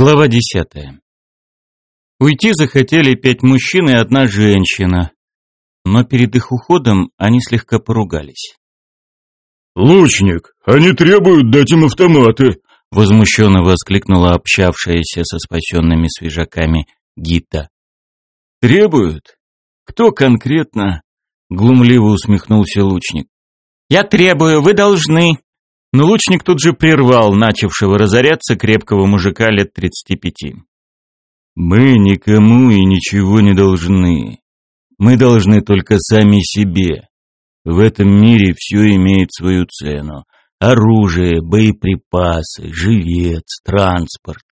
Глава десятая. Уйти захотели пять мужчин и одна женщина, но перед их уходом они слегка поругались. «Лучник, они требуют дать им автоматы!» Возмущенно воскликнула общавшаяся со спасенными свежаками Гита. «Требуют? Кто конкретно?» Глумливо усмехнулся лучник. «Я требую, вы должны!» Но лучник тут же прервал начавшего разоряться крепкого мужика лет тридцати пяти. «Мы никому и ничего не должны. Мы должны только сами себе. В этом мире все имеет свою цену. Оружие, боеприпасы, жилец, транспорт.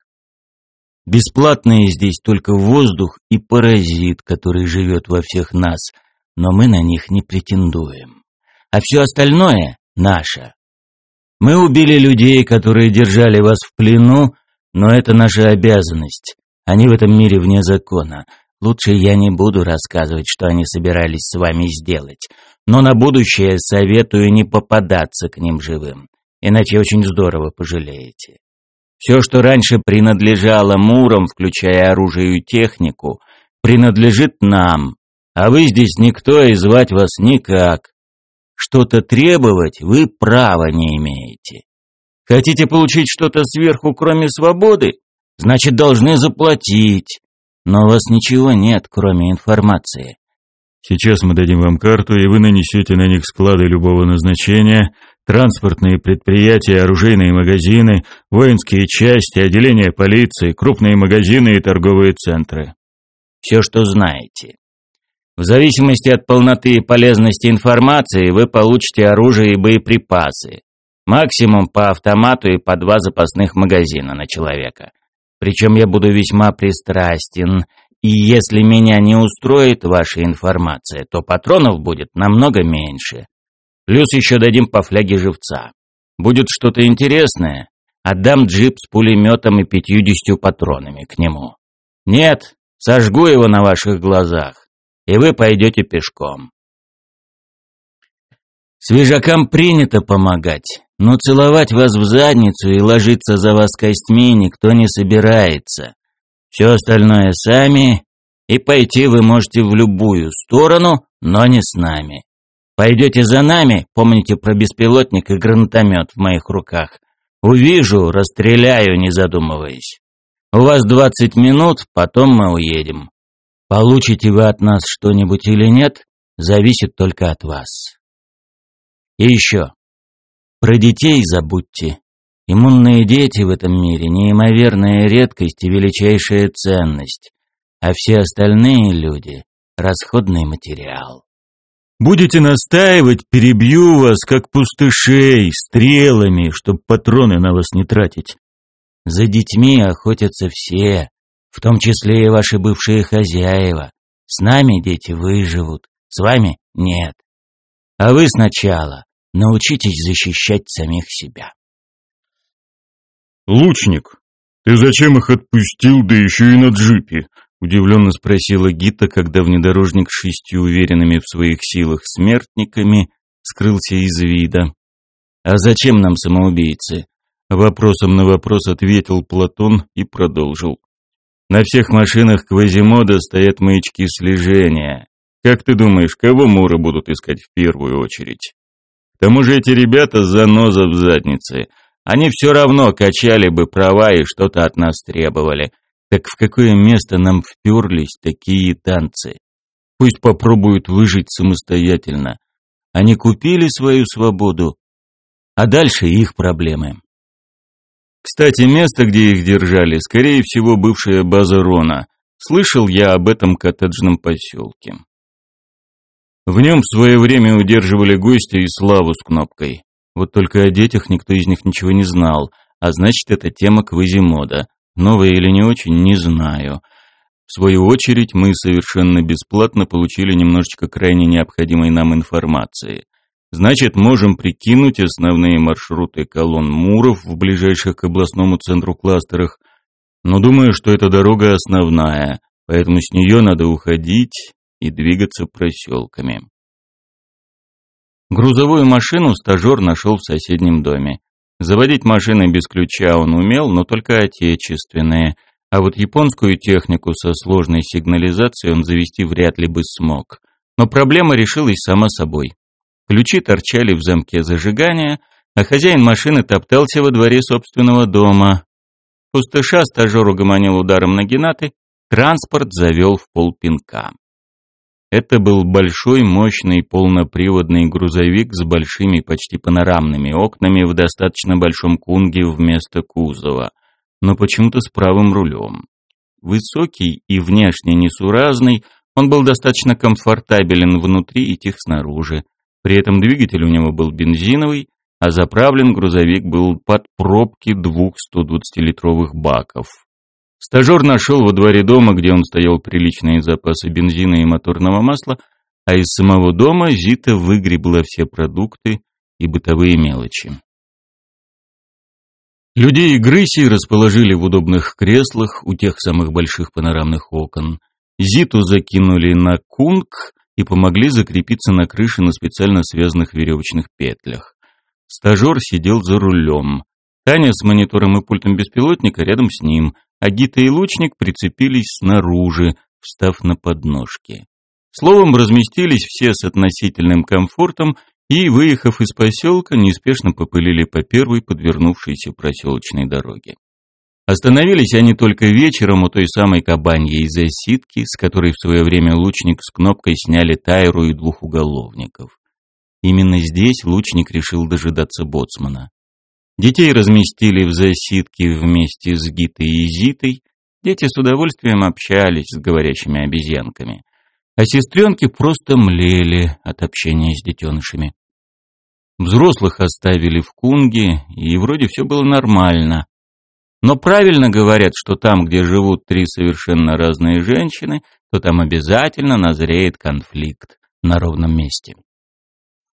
Бесплатные здесь только воздух и паразит, который живет во всех нас, но мы на них не претендуем. А все остальное наше. Мы убили людей, которые держали вас в плену, но это наша обязанность. Они в этом мире вне закона. Лучше я не буду рассказывать, что они собирались с вами сделать. Но на будущее советую не попадаться к ним живым, иначе очень здорово пожалеете. Все, что раньше принадлежало Мурам, включая оружие и технику, принадлежит нам, а вы здесь никто и звать вас никак. Что-то требовать вы права не имеете. Хотите получить что-то сверху, кроме свободы? Значит, должны заплатить. Но у вас ничего нет, кроме информации. Сейчас мы дадим вам карту, и вы нанесете на них склады любого назначения, транспортные предприятия, оружейные магазины, воинские части, отделения полиции, крупные магазины и торговые центры. Все, что знаете. В зависимости от полноты и полезности информации вы получите оружие и боеприпасы. Максимум по автомату и по два запасных магазина на человека. Причем я буду весьма пристрастен, и если меня не устроит ваша информация, то патронов будет намного меньше. Плюс еще дадим по фляге живца. Будет что-то интересное, отдам джип с пулеметом и пятьюдесятью патронами к нему. Нет, сожгу его на ваших глазах и вы пойдете пешком. Свежакам принято помогать, но целовать вас в задницу и ложиться за вас костьми никто не собирается. Все остальное сами, и пойти вы можете в любую сторону, но не с нами. Пойдете за нами, помните про беспилотник и гранатомет в моих руках. Увижу, расстреляю, не задумываясь. У вас двадцать минут, потом мы уедем. Получите вы от нас что-нибудь или нет, зависит только от вас. И еще. Про детей забудьте. Иммунные дети в этом мире – неимоверная редкость и величайшая ценность, а все остальные люди – расходный материал. Будете настаивать, перебью вас, как пустышей, стрелами, чтоб патроны на вас не тратить. За детьми охотятся все, в том числе и ваши бывшие хозяева. С нами дети выживут, с вами нет. А вы сначала научитесь защищать самих себя. «Лучник, ты зачем их отпустил, да еще и на джипе?» — удивленно спросила Гита, когда внедорожник шестью уверенными в своих силах смертниками скрылся из вида. «А зачем нам самоубийцы?» Вопросом на вопрос ответил Платон и продолжил. На всех машинах Квазимода стоят маячки слежения. Как ты думаешь, кого муры будут искать в первую очередь? К тому же эти ребята заноза в заднице. Они все равно качали бы права и что-то от нас требовали. Так в какое место нам вперлись такие танцы? Пусть попробуют выжить самостоятельно. Они купили свою свободу, а дальше их проблемы. Кстати, место, где их держали, скорее всего, бывшая база Рона. Слышал я об этом коттеджном поселке. В нем в свое время удерживали гостя и славу с кнопкой. Вот только о детях никто из них ничего не знал, а значит, это тема Квазимода. Новая или не очень, не знаю. В свою очередь, мы совершенно бесплатно получили немножечко крайне необходимой нам информации. Значит, можем прикинуть основные маршруты колонн Муров в ближайших к областному центру кластерах. Но думаю, что эта дорога основная, поэтому с нее надо уходить и двигаться проселками. Грузовую машину стажер нашел в соседнем доме. Заводить машины без ключа он умел, но только отечественные, а вот японскую технику со сложной сигнализацией он завести вряд ли бы смог. Но проблема решилась сама собой. Ключи торчали в замке зажигания, а хозяин машины топтался во дворе собственного дома. Пустыша стажер угомонил ударом на генаты, транспорт завел в полпинка. Это был большой, мощный, полноприводный грузовик с большими, почти панорамными окнами в достаточно большом кунге вместо кузова, но почему-то с правым рулем. Высокий и внешне несуразный, он был достаточно комфортабелен внутри и тих снаружи. При этом двигатель у него был бензиновый, а заправлен грузовик был под пробки двух 120-литровых баков. Стажер нашел во дворе дома, где он стоял приличные запасы бензина и моторного масла, а из самого дома Зита выгребла все продукты и бытовые мелочи. Людей и грыси расположили в удобных креслах у тех самых больших панорамных окон. Зиту закинули на кунг и помогли закрепиться на крыше на специально связанных веревочных петлях. Стажер сидел за рулем. Таня с монитором и пультом беспилотника рядом с ним, а Гита и лучник прицепились снаружи, встав на подножки. Словом, разместились все с относительным комфортом и, выехав из поселка, неспешно попылили по первой подвернувшейся проселочной дороге. Остановились они только вечером у той самой кабаньей засидки, с которой в свое время лучник с кнопкой сняли Тайру и двух уголовников. Именно здесь лучник решил дожидаться боцмана. Детей разместили в засидке вместе с Гитой и Зитой. Дети с удовольствием общались с говорящими обезьянками. А сестренки просто млели от общения с детенышами. Взрослых оставили в кунге, и вроде все было нормально. Но правильно говорят, что там, где живут три совершенно разные женщины, то там обязательно назреет конфликт на ровном месте.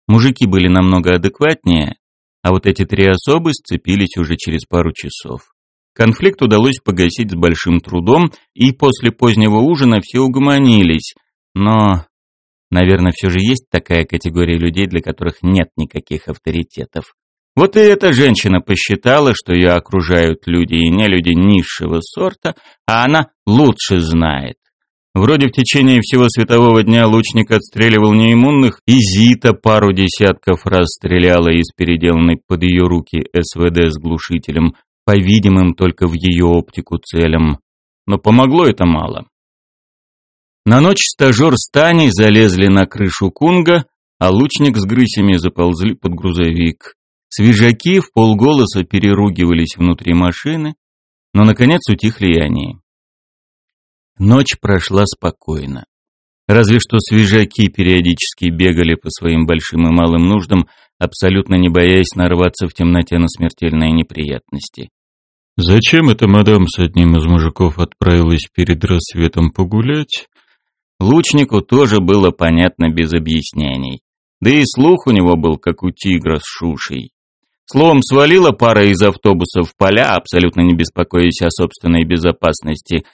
Мужики были намного адекватнее, а вот эти три особы сцепились уже через пару часов. Конфликт удалось погасить с большим трудом, и после позднего ужина все угомонились. Но, наверное, все же есть такая категория людей, для которых нет никаких авторитетов. Вот и эта женщина посчитала, что ее окружают люди и не люди низшего сорта, а она лучше знает. Вроде в течение всего светового дня лучник отстреливал неиммунных, и Зита пару десятков раз стреляла из переделанной под ее руки СВД с глушителем, по видимым только в ее оптику целям. Но помогло это мало. На ночь стажер с Таней залезли на крышу кунга, а лучник с грысями заползли под грузовик. Свежаки в полголоса переругивались внутри машины, но, наконец, утихли и они. Ночь прошла спокойно. Разве что свежаки периодически бегали по своим большим и малым нуждам, абсолютно не боясь нарваться в темноте на смертельные неприятности. «Зачем эта мадам с одним из мужиков отправилась перед рассветом погулять?» Лучнику тоже было понятно без объяснений. Да и слух у него был, как у тигра с шушей. Словом, свалила пара из автобуса в поля, абсолютно не беспокоясь о собственной безопасности,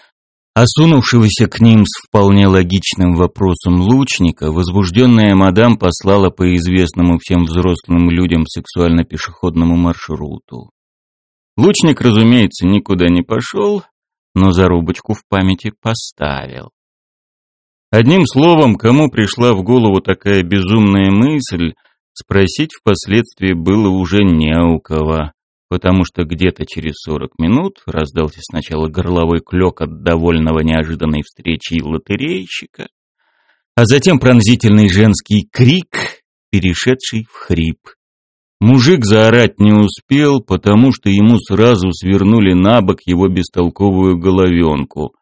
Осунувшегося к ним с вполне логичным вопросом лучника, возбужденная мадам послала по известному всем взрослым людям сексуально-пешеходному маршруту. Лучник, разумеется, никуда не пошел, но зарубочку в памяти поставил. Одним словом, кому пришла в голову такая безумная мысль, спросить впоследствии было уже не у кого потому что где-то через сорок минут раздался сначала горловой клёк от довольного неожиданной встречи лотерейщика, а затем пронзительный женский крик, перешедший в хрип. Мужик заорать не успел, потому что ему сразу свернули на бок его бестолковую головенку.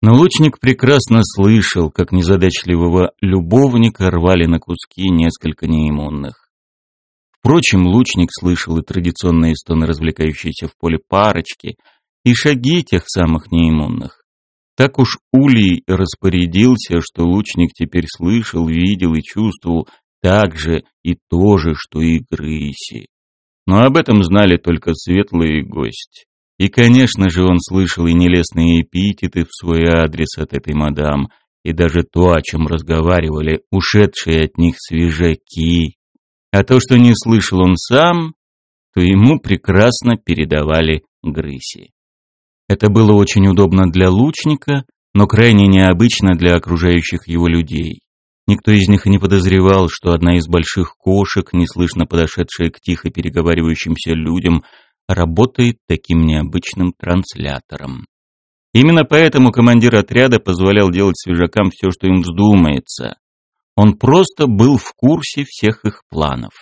Но лучник прекрасно слышал, как незадачливого любовника рвали на куски несколько неиммунных. Впрочем, лучник слышал и традиционные стоны развлекающиеся в поле парочки, и шаги тех самых неиммунных. Так уж Улей распорядился, что лучник теперь слышал, видел и чувствовал так же и то же, что и Грыси. Но об этом знали только светлые гость. И, конечно же, он слышал и нелестные эпитеты в свой адрес от этой мадам, и даже то, о чем разговаривали ушедшие от них свежаки, а то, что не слышал он сам, то ему прекрасно передавали грыси. Это было очень удобно для лучника, но крайне необычно для окружающих его людей. Никто из них и не подозревал, что одна из больших кошек, неслышно подошедшая к тихо переговаривающимся людям, работает таким необычным транслятором. Именно поэтому командир отряда позволял делать свежакам все, что им вздумается. Он просто был в курсе всех их планов.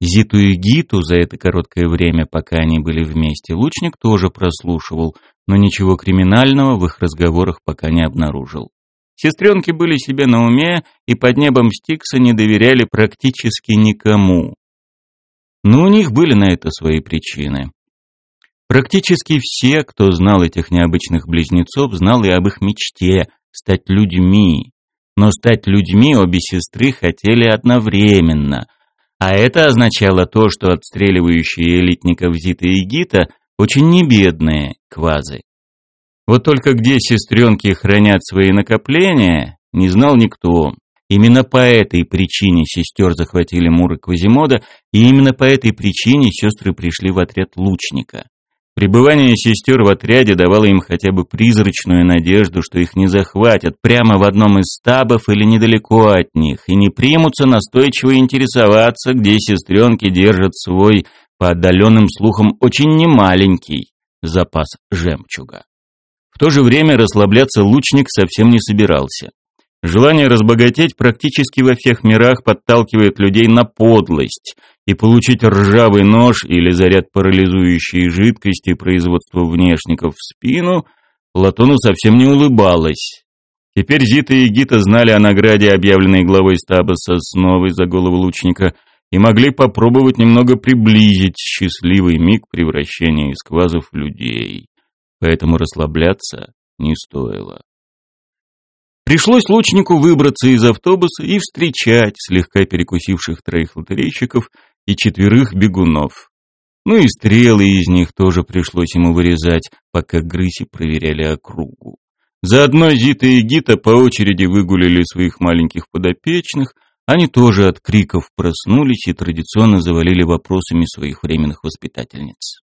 Зиту и Гиту за это короткое время, пока они были вместе, лучник тоже прослушивал, но ничего криминального в их разговорах пока не обнаружил. Сестренки были себе на уме и под небом Стикса не доверяли практически никому. Но у них были на это свои причины. Практически все, кто знал этих необычных близнецов, знал и об их мечте – стать людьми. Но стать людьми обе сестры хотели одновременно. А это означало то, что отстреливающие элитников Зита и Гита очень небедные квазы. Вот только где сестренки хранят свои накопления, не знал никто. Именно по этой причине сестер захватили Мур и Квазимода, и именно по этой причине сестры пришли в отряд лучника. Пребывание сестер в отряде давало им хотя бы призрачную надежду, что их не захватят прямо в одном из стабов или недалеко от них, и не примутся настойчиво интересоваться, где сестренки держат свой, по отдаленным слухам, очень немаленький запас жемчуга. В то же время расслабляться лучник совсем не собирался. Желание разбогатеть практически во всех мирах подталкивает людей на подлость – и получить ржавый нож или заряд парализующей жидкости производства внешников в спину, Латону совсем не улыбалась. Теперь Зита и Гита знали о награде, объявленной главой стаба Сосновой за голову лучника, и могли попробовать немного приблизить счастливый миг превращения из квазов в людей. Поэтому расслабляться не стоило. Пришлось лучнику выбраться из автобуса и встречать слегка перекусивших троих лотерейщиков и четверых бегунов. Ну и стрелы из них тоже пришлось ему вырезать, пока грыси проверяли округу. Заодно Зита и Гита по очереди выгулили своих маленьких подопечных, они тоже от криков проснулись и традиционно завалили вопросами своих временных воспитательниц.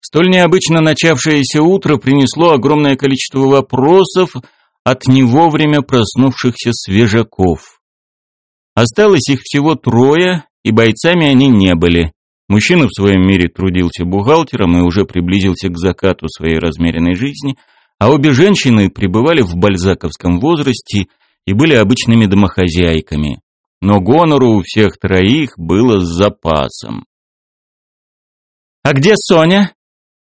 Столь необычно начавшееся утро принесло огромное количество вопросов от не вовремя проснувшихся свежаков. Осталось их всего трое, и бойцами они не были. Мужчина в своем мире трудился бухгалтером и уже приблизился к закату своей размеренной жизни, а обе женщины пребывали в бальзаковском возрасте и были обычными домохозяйками. Но гонору у всех троих было с запасом. «А где Соня?»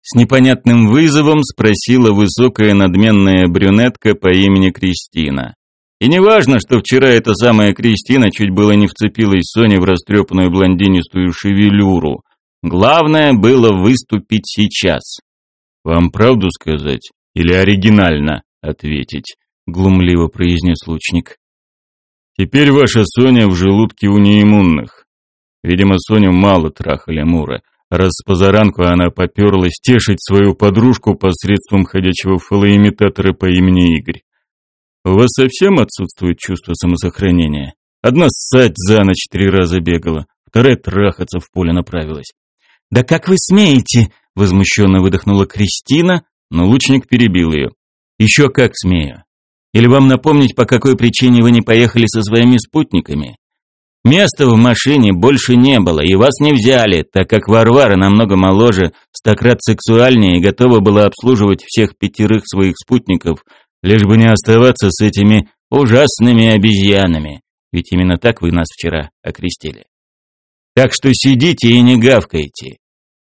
С непонятным вызовом спросила высокая надменная брюнетка по имени Кристина. И не важно, что вчера эта самая Кристина чуть было не вцепилась Соне в растрепанную блондинистую шевелюру. Главное было выступить сейчас. «Вам правду сказать или оригинально ответить?» — глумливо произнес лучник. «Теперь ваша Соня в желудке у неиммунных. Видимо, Соню мало трахали Мура, раз позаранку она поперлась тешить свою подружку посредством ходячего фалоимитатора по имени Игорь. У вас совсем отсутствует чувство самосохранения? Одна ссать за ночь три раза бегала, вторая трахаться в поле направилась. «Да как вы смеете?» — возмущенно выдохнула Кристина, но лучник перебил ее. «Еще как смею. Или вам напомнить, по какой причине вы не поехали со своими спутниками? Места в машине больше не было, и вас не взяли, так как Варвара намного моложе, стократ сексуальнее и готова была обслуживать всех пятерых своих спутников, лишь бы не оставаться с этими ужасными обезьянами. Ведь именно так вы нас вчера окрестили. Так что сидите и не гавкайте.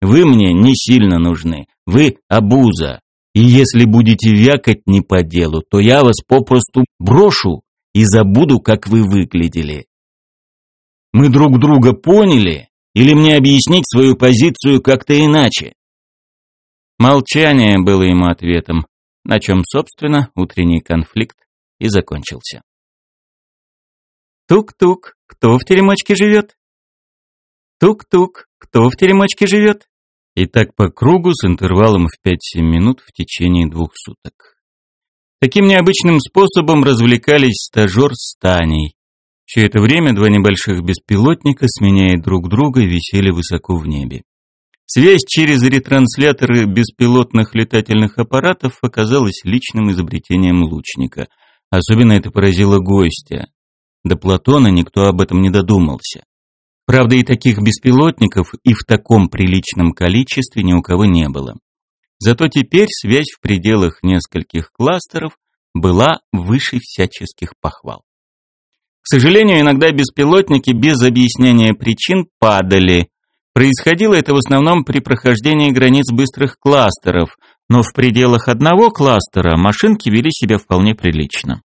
Вы мне не сильно нужны. Вы обуза. И если будете вякать не по делу, то я вас попросту брошу и забуду, как вы выглядели. Мы друг друга поняли? Или мне объяснить свою позицию как-то иначе? Молчание было ему ответом на чем, собственно, утренний конфликт и закончился. Тук-тук, кто в теремочке живет? Тук-тук, кто в теремочке живет? И так по кругу с интервалом в 5-7 минут в течение двух суток. Таким необычным способом развлекались стажер с Таней. Все это время два небольших беспилотника, сменяя друг друга, висели высоко в небе. Связь через ретрансляторы беспилотных летательных аппаратов оказалась личным изобретением лучника. Особенно это поразило гостя. До Платона никто об этом не додумался. Правда, и таких беспилотников и в таком приличном количестве ни у кого не было. Зато теперь связь в пределах нескольких кластеров была выше всяческих похвал. К сожалению, иногда беспилотники без объяснения причин падали. Происходило это в основном при прохождении границ быстрых кластеров, но в пределах одного кластера машинки вели себя вполне прилично.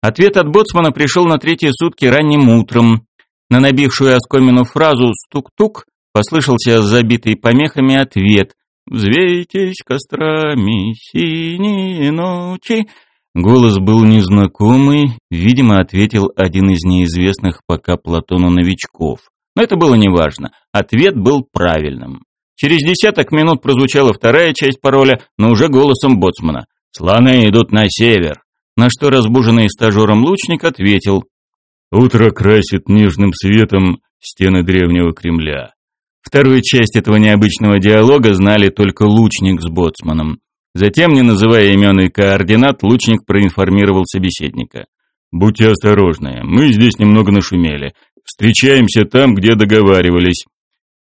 Ответ от боцмана пришел на третьи сутки ранним утром. На набившую оскомину фразу «стук-тук» послышался забитый помехами ответ «Взвейтесь кострами синие ночи», Голос был незнакомый, видимо, ответил один из неизвестных пока Платону новичков. Но это было неважно. Ответ был правильным. Через десяток минут прозвучала вторая часть пароля, но уже голосом боцмана. «Слоны идут на север!» На что разбуженный стажером лучник ответил. «Утро красит нежным светом стены древнего Кремля». Вторую часть этого необычного диалога знали только лучник с боцманом. Затем, не называя имен и координат, лучник проинформировал собеседника. «Будьте осторожны, мы здесь немного нашумели. Встречаемся там, где договаривались.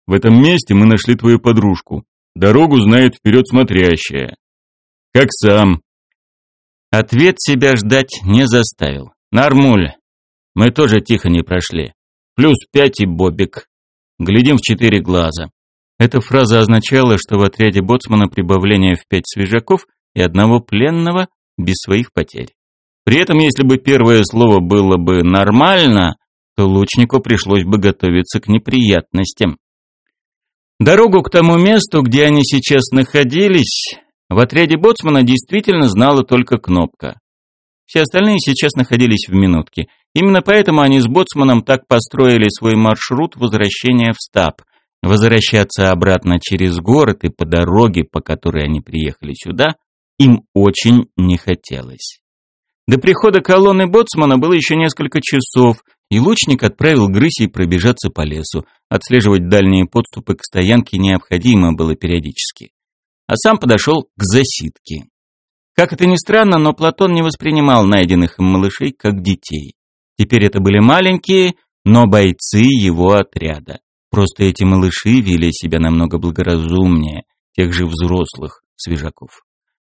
В этом месте мы нашли твою подружку. Дорогу знает вперед смотрящая. Как сам». Ответ себя ждать не заставил. «Нормуль, мы тоже тихо не прошли. Плюс пять и бобик. Глядим в четыре глаза. Эта фраза означала, что в отряде боцмана прибавление в пять свежаков и одного пленного без своих потерь. При этом, если бы первое слово было бы «нормально», то лучнику пришлось бы готовиться к неприятностям. Дорогу к тому месту, где они сейчас находились, в отряде боцмана действительно знала только кнопка. Все остальные сейчас находились в минутке. Именно поэтому они с боцманом так построили свой маршрут возвращения в стаб – Возвращаться обратно через город и по дороге, по которой они приехали сюда, им очень не хотелось. До прихода колонны боцмана было еще несколько часов, и лучник отправил Грысей пробежаться по лесу. Отслеживать дальние подступы к стоянке необходимо было периодически. А сам подошел к засидке. Как это ни странно, но Платон не воспринимал найденных им малышей как детей. Теперь это были маленькие, но бойцы его отряда. Просто эти малыши вели себя намного благоразумнее тех же взрослых свежаков.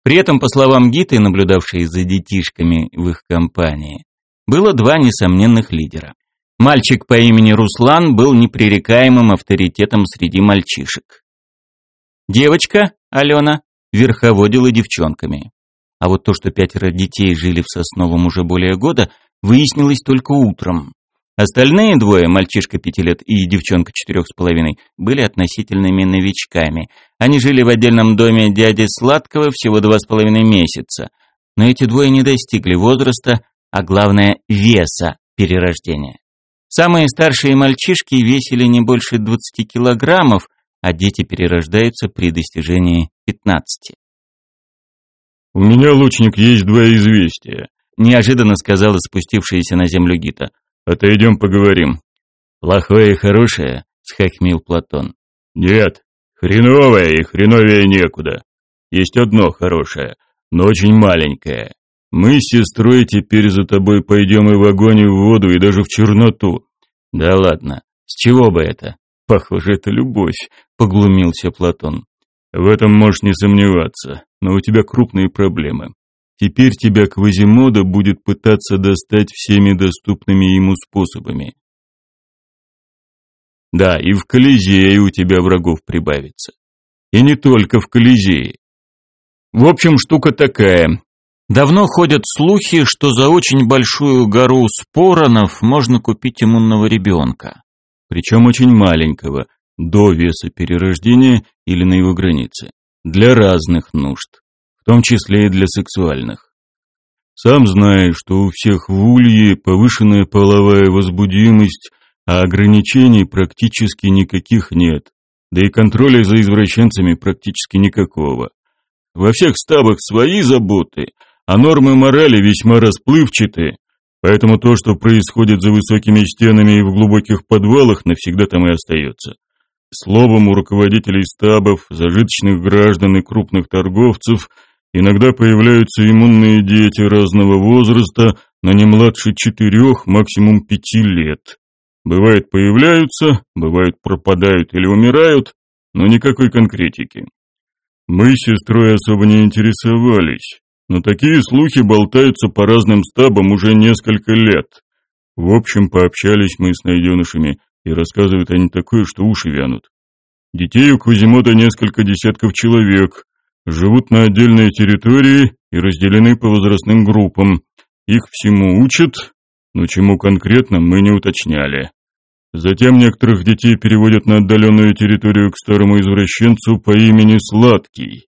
При этом, по словам Гиты, наблюдавшей за детишками в их компании, было два несомненных лидера. Мальчик по имени Руслан был непререкаемым авторитетом среди мальчишек. Девочка, Алена, верховодила девчонками. А вот то, что пятеро детей жили в Сосновом уже более года, выяснилось только утром. Остальные двое, мальчишка пяти лет и девчонка четырех с половиной, были относительными новичками. Они жили в отдельном доме дяди Сладкого всего два с половиной месяца. Но эти двое не достигли возраста, а главное веса перерождения. Самые старшие мальчишки весили не больше 20 килограммов, а дети перерождаются при достижении 15. «У меня, лучник, есть два известия», — неожиданно сказала спустившаяся на землю Гита. Отойдем поговорим. Плохое и хорошее, схохмил Платон. Нет, хреновое и хреновее некуда. Есть одно хорошее, но очень маленькое. Мы с сестрой теперь за тобой пойдем и в огонь, и в воду, и даже в черноту. Да ладно, с чего бы это? Похоже, это любовь, поглумился Платон. В этом можешь не сомневаться, но у тебя крупные проблемы. Теперь тебя Квазимода будет пытаться достать всеми доступными ему способами. Да, и в Колизее у тебя врагов прибавится. И не только в Колизее. В общем, штука такая. Давно ходят слухи, что за очень большую гору споронов можно купить иммунного ребенка. Причем очень маленького, до веса перерождения или на его границе. Для разных нужд том числе и для сексуальных. Сам знаешь, что у всех в улье повышенная половая возбудимость, а ограничений практически никаких нет, да и контроля за извращенцами практически никакого. Во всех стабах свои заботы, а нормы морали весьма расплывчаты, Поэтому то, что происходит за высокими стенами и в глубоких подвалах, навсегда там и остается. Словом, у руководителей стабов, зажиточных граждан и крупных торговцев иногда появляются иммунные дети разного возраста, но не младше четырех, максимум пяти лет. Бывает появляются, бывает пропадают или умирают, но никакой конкретики. Мы с сестрой особо не интересовались, но такие слухи болтаются по разным стабам уже несколько лет. В общем, пообщались мы с найденышами, и рассказывают они такое, что уши вянут. Детей у Квазимота несколько десятков человек, живут на отдельной территории и разделены по возрастным группам. Их всему учат, но чему конкретно мы не уточняли. Затем некоторых детей переводят на отдаленную территорию к старому извращенцу по имени Сладкий.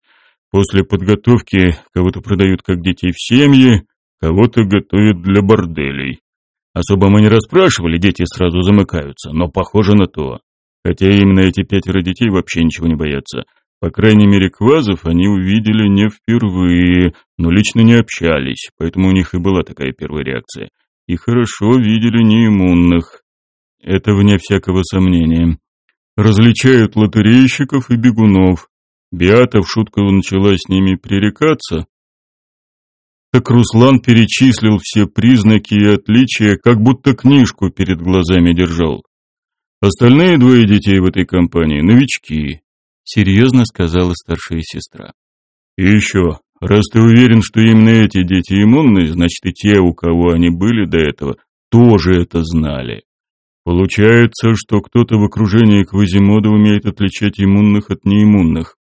После подготовки кого-то продают как детей в семьи, кого-то готовят для борделей. Особо мы не расспрашивали, дети сразу замыкаются, но похоже на то. Хотя именно эти пятеро детей вообще ничего не боятся. По крайней мере, квазов они увидели не впервые, но лично не общались, поэтому у них и была такая первая реакция. И хорошо видели неиммунных. Это вне всякого сомнения. Различают лотерейщиков и бегунов. Биата в шутку начала с ними пререкаться. Так Руслан перечислил все признаки и отличия, как будто книжку перед глазами держал. Остальные двое детей в этой компании – новички, серьезно сказала старшая сестра. И еще, раз ты уверен, что именно эти дети иммунны, значит и те, у кого они были до этого, тоже это знали. Получается, что кто-то в окружении Квазимода умеет отличать иммунных от неиммунных.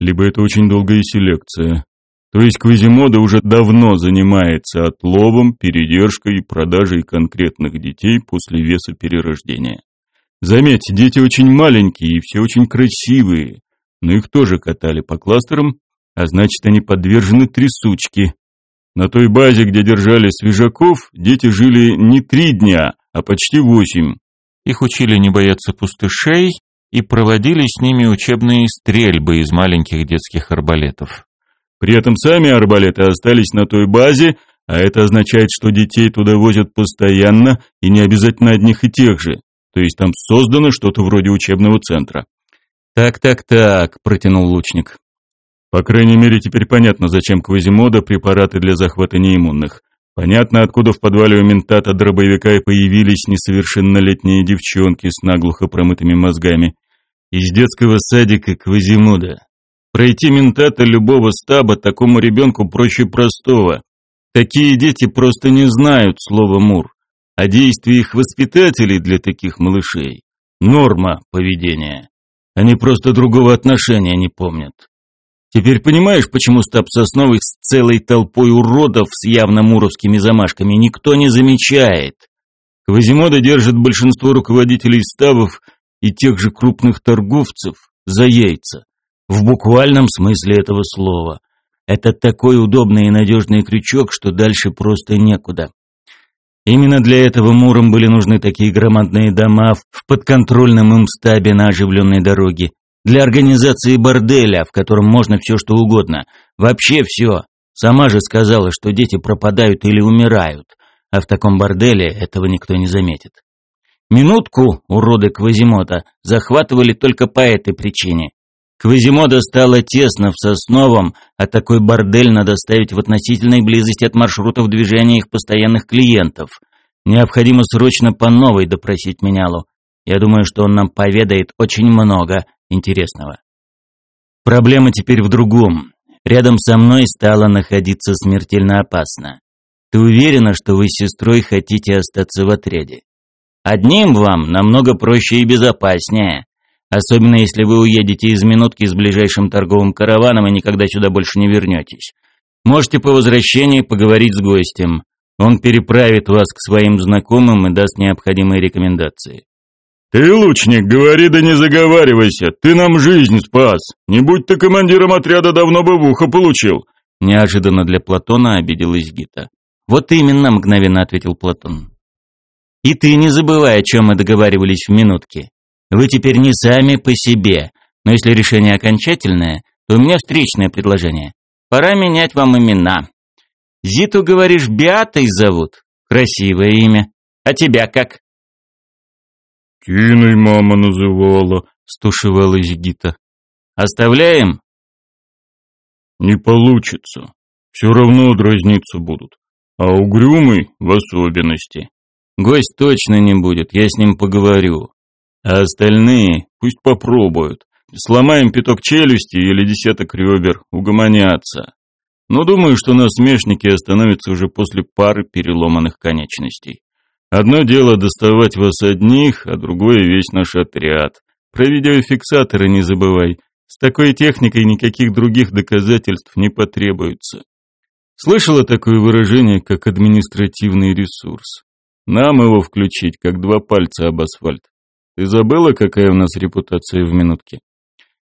Либо это очень долгая селекция. То есть Квазимода уже давно занимается отловом, передержкой и продажей конкретных детей после веса перерождения. Заметь, дети очень маленькие и все очень красивые, но их тоже катали по кластерам, а значит, они подвержены трясучке. На той базе, где держали свежаков, дети жили не три дня, а почти восемь. Их учили не бояться пустышей и проводили с ними учебные стрельбы из маленьких детских арбалетов. При этом сами арбалеты остались на той базе, а это означает, что детей туда возят постоянно и не обязательно одних и тех же. То есть там создано что-то вроде учебного центра. «Так-так-так», — протянул лучник. «По крайней мере, теперь понятно, зачем Квазимода препараты для захвата неиммунных. Понятно, откуда в подвале у ментата дробовика появились несовершеннолетние девчонки с наглухо промытыми мозгами. Из детского садика Квазимода. Пройти ментата любого стаба такому ребенку проще простого. Такие дети просто не знают слова «мур» а действия их воспитателей для таких малышей – норма поведения. Они просто другого отношения не помнят. Теперь понимаешь, почему стаб Сосновых с целой толпой уродов с явно муровскими замашками никто не замечает? Квазимода держит большинство руководителей стабов и тех же крупных торговцев за яйца. В буквальном смысле этого слова. Это такой удобный и надежный крючок, что дальше просто некуда. Именно для этого Мурам были нужны такие громадные дома в подконтрольном им стабе на оживленной дороге. Для организации борделя, в котором можно все что угодно. Вообще все. Сама же сказала, что дети пропадают или умирают, а в таком борделе этого никто не заметит. Минутку уроды Квазимота захватывали только по этой причине. Квазимода стало тесно в Сосновом, а такой бордель надо ставить в относительной близости от маршрутов движения их постоянных клиентов. Необходимо срочно по новой допросить менялу. Я думаю, что он нам поведает очень много интересного. Проблема теперь в другом. Рядом со мной стало находиться смертельно опасно. Ты уверена, что вы с сестрой хотите остаться в отряде? Одним вам намного проще и безопаснее. Особенно если вы уедете из минутки с ближайшим торговым караваном и никогда сюда больше не вернетесь. Можете по возвращении поговорить с гостем. Он переправит вас к своим знакомым и даст необходимые рекомендации. «Ты, лучник, говори да не заговаривайся, ты нам жизнь спас. Не будь ты командиром отряда, давно бы в ухо получил». Неожиданно для Платона обиделась Гита. «Вот именно», — мгновенно ответил Платон. «И ты не забывай, о чем мы договаривались в минутке. Вы теперь не сами по себе, но если решение окончательное, то у меня встречное предложение. Пора менять вам имена. Зиту, говоришь, Биатой зовут? Красивое имя. А тебя как? Тиной мама называла, стушевалась Гита. Оставляем? Не получится. Все равно дразниться будут. А угрюмый в особенности. Гость точно не будет, я с ним поговорю. А остальные пусть попробуют. Сломаем пяток челюсти или десяток ребер, угомонятся. Но думаю, что насмешники остановятся уже после пары переломанных конечностей. Одно дело доставать вас одних, а другое весь наш отряд. Про видеофиксаторы не забывай. С такой техникой никаких других доказательств не потребуется. Слышала такое выражение, как административный ресурс. Нам его включить, как два пальца об асфальт. Ты забыла, какая у нас репутация в минутке?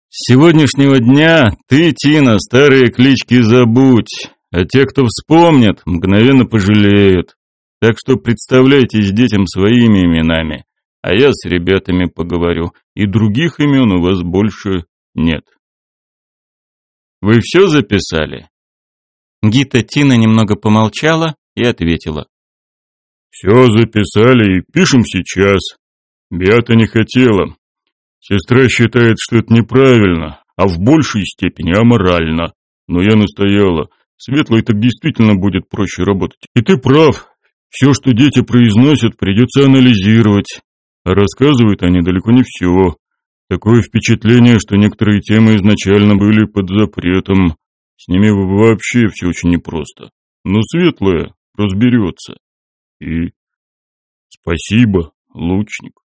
С сегодняшнего дня ты, Тина, старые клички забудь, а те, кто вспомнят, мгновенно пожалеют. Так что представляйтесь детям своими именами, а я с ребятами поговорю, и других имен у вас больше нет. Вы все записали? Гита Тина немного помолчала и ответила. «Все записали и пишем сейчас. Беата не хотела. Сестра считает, что это неправильно, а в большей степени аморально. Но я настояла. Светлой так действительно будет проще работать. И ты прав. Все, что дети произносят, придется анализировать. А рассказывают они далеко не все. Такое впечатление, что некоторые темы изначально были под запретом. С ними вообще все очень непросто. Но светлая разберется. И спасибо, лучник.